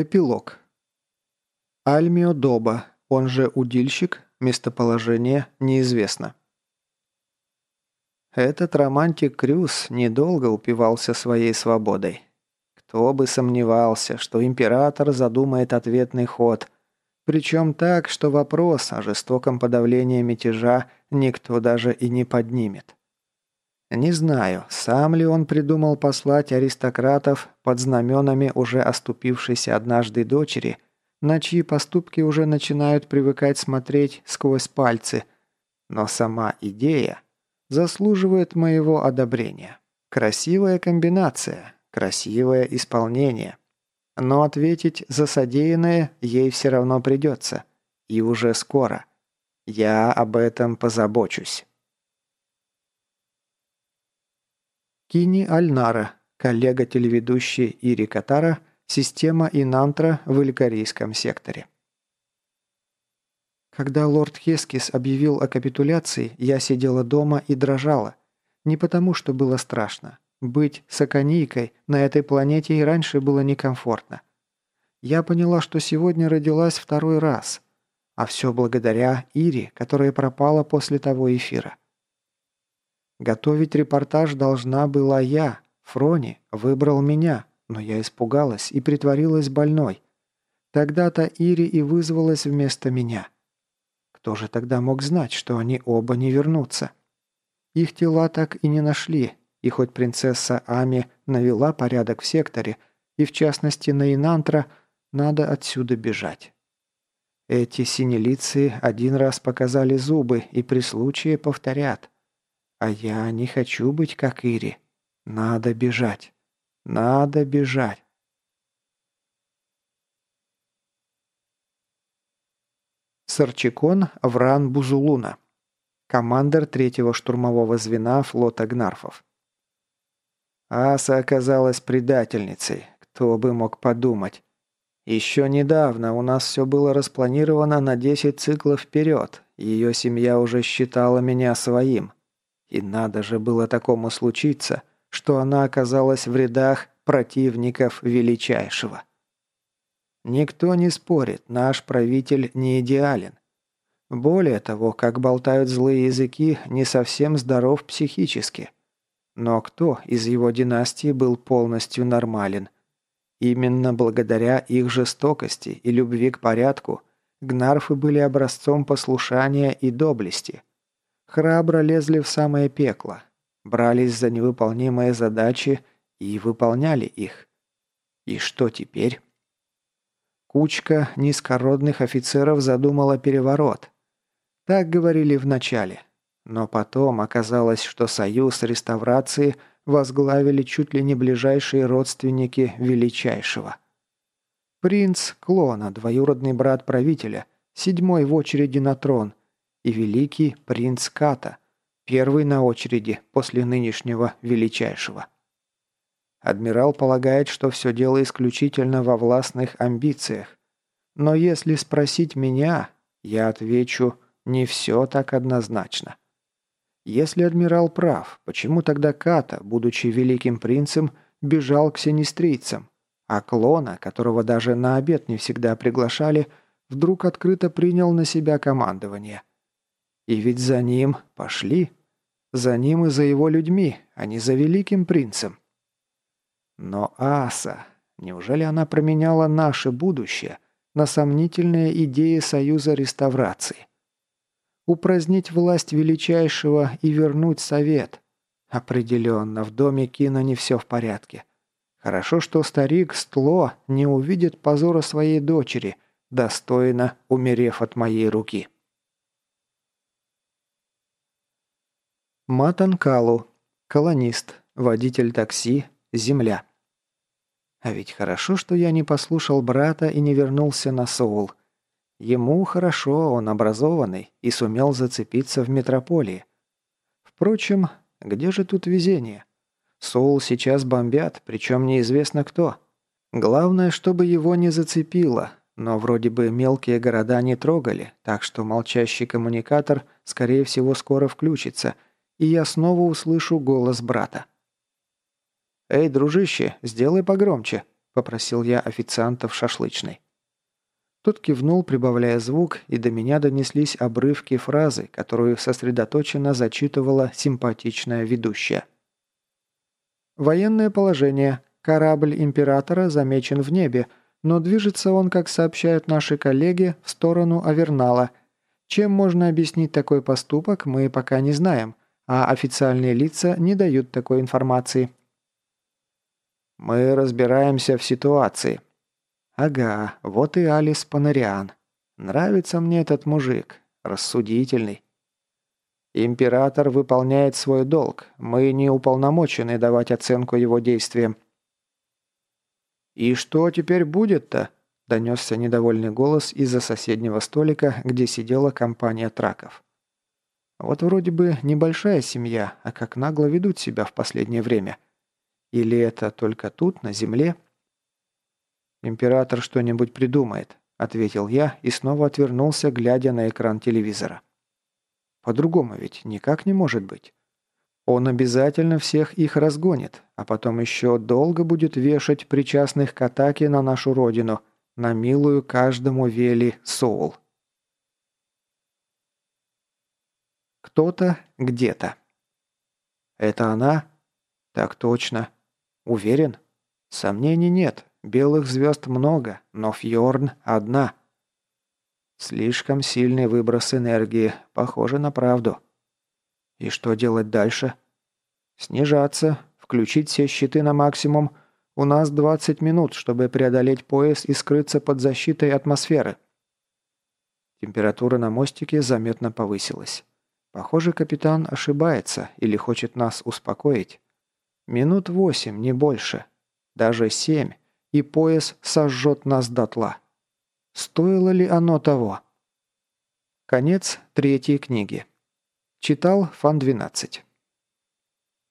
Эпилог. Альмио Доба, он же удильщик, местоположение неизвестно. Этот романтик Крюс недолго упивался своей свободой. Кто бы сомневался, что император задумает ответный ход, причем так, что вопрос о жестоком подавлении мятежа никто даже и не поднимет. Не знаю, сам ли он придумал послать аристократов под знаменами уже оступившейся однажды дочери, на чьи поступки уже начинают привыкать смотреть сквозь пальцы, но сама идея заслуживает моего одобрения. Красивая комбинация, красивое исполнение. Но ответить за содеянное ей все равно придется. И уже скоро. Я об этом позабочусь. Кини Альнара, коллега телеведущей Ири Катара, система Инантра в Илькарийском секторе. Когда лорд Хескис объявил о капитуляции, я сидела дома и дрожала. Не потому, что было страшно. Быть саканийкой на этой планете и раньше было некомфортно. Я поняла, что сегодня родилась второй раз. А все благодаря Ире, которая пропала после того эфира. Готовить репортаж должна была я. Фрони выбрал меня, но я испугалась и притворилась больной. Тогда-то Ири и вызвалась вместо меня. Кто же тогда мог знать, что они оба не вернутся? Их тела так и не нашли, и хоть принцесса Ами навела порядок в секторе, и в частности на Инантра, надо отсюда бежать. Эти синелицы один раз показали зубы и при случае повторят. А я не хочу быть как Ири. Надо бежать. Надо бежать. Сарчикон Вран Бузулуна. Командир третьего штурмового звена флота Гнарфов. Аса оказалась предательницей. Кто бы мог подумать. Еще недавно у нас все было распланировано на 10 циклов вперед. Ее семья уже считала меня своим. И надо же было такому случиться, что она оказалась в рядах противников величайшего. Никто не спорит, наш правитель не идеален. Более того, как болтают злые языки, не совсем здоров психически. Но кто из его династии был полностью нормален? Именно благодаря их жестокости и любви к порядку гнарфы были образцом послушания и доблести – Храбро лезли в самое пекло, брались за невыполнимые задачи и выполняли их. И что теперь? Кучка низкородных офицеров задумала переворот. Так говорили вначале. Но потом оказалось, что союз реставрации возглавили чуть ли не ближайшие родственники величайшего. Принц Клона, двоюродный брат правителя, седьмой в очереди на трон, и великий принц Ката, первый на очереди после нынешнего величайшего. Адмирал полагает, что все дело исключительно во властных амбициях. Но если спросить меня, я отвечу, не все так однозначно. Если адмирал прав, почему тогда Ката, будучи великим принцем, бежал к синистрийцам, а Клона, которого даже на обед не всегда приглашали, вдруг открыто принял на себя командование? И ведь за ним пошли. За ним и за его людьми, а не за великим принцем. Но Аса, неужели она променяла наше будущее на сомнительные идеи Союза реставрации? Упразднить власть величайшего и вернуть совет. Определенно, в доме Кина не все в порядке. Хорошо, что старик Стло не увидит позора своей дочери, достойно умерев от моей руки. Матан Калу. Колонист. Водитель такси. Земля. А ведь хорошо, что я не послушал брата и не вернулся на Соул. Ему хорошо, он образованный и сумел зацепиться в метрополии. Впрочем, где же тут везение? Соул сейчас бомбят, причем неизвестно кто. Главное, чтобы его не зацепило, но вроде бы мелкие города не трогали, так что молчащий коммуникатор, скорее всего, скоро включится – и я снова услышу голос брата. «Эй, дружище, сделай погромче», – попросил я официанта в шашлычной. Тот кивнул, прибавляя звук, и до меня донеслись обрывки фразы, которую сосредоточенно зачитывала симпатичная ведущая. «Военное положение. Корабль Императора замечен в небе, но движется он, как сообщают наши коллеги, в сторону Авернала. Чем можно объяснить такой поступок, мы пока не знаем, а официальные лица не дают такой информации». «Мы разбираемся в ситуации», Ага, вот и Алис Панариан. Нравится мне этот мужик. Рассудительный. Император выполняет свой долг. Мы не уполномочены давать оценку его действиям. «И что теперь будет-то?» – донесся недовольный голос из-за соседнего столика, где сидела компания траков. «Вот вроде бы небольшая семья, а как нагло ведут себя в последнее время. Или это только тут, на земле?» «Император что-нибудь придумает», – ответил я и снова отвернулся, глядя на экран телевизора. «По-другому ведь никак не может быть. Он обязательно всех их разгонит, а потом еще долго будет вешать причастных к атаке на нашу родину, на милую каждому Вели Соул». Кто-то где-то. «Это она?» «Так точно. Уверен?» «Сомнений нет. Белых звезд много, но Фьорн одна. Слишком сильный выброс энергии, похоже на правду. И что делать дальше? Снижаться, включить все щиты на максимум. У нас 20 минут, чтобы преодолеть пояс и скрыться под защитой атмосферы. Температура на мостике заметно повысилась. Похоже, капитан ошибается или хочет нас успокоить. Минут восемь, не больше. Даже семь и пояс сожжет нас дотла. Стоило ли оно того? Конец третьей книги. Читал Фан 12.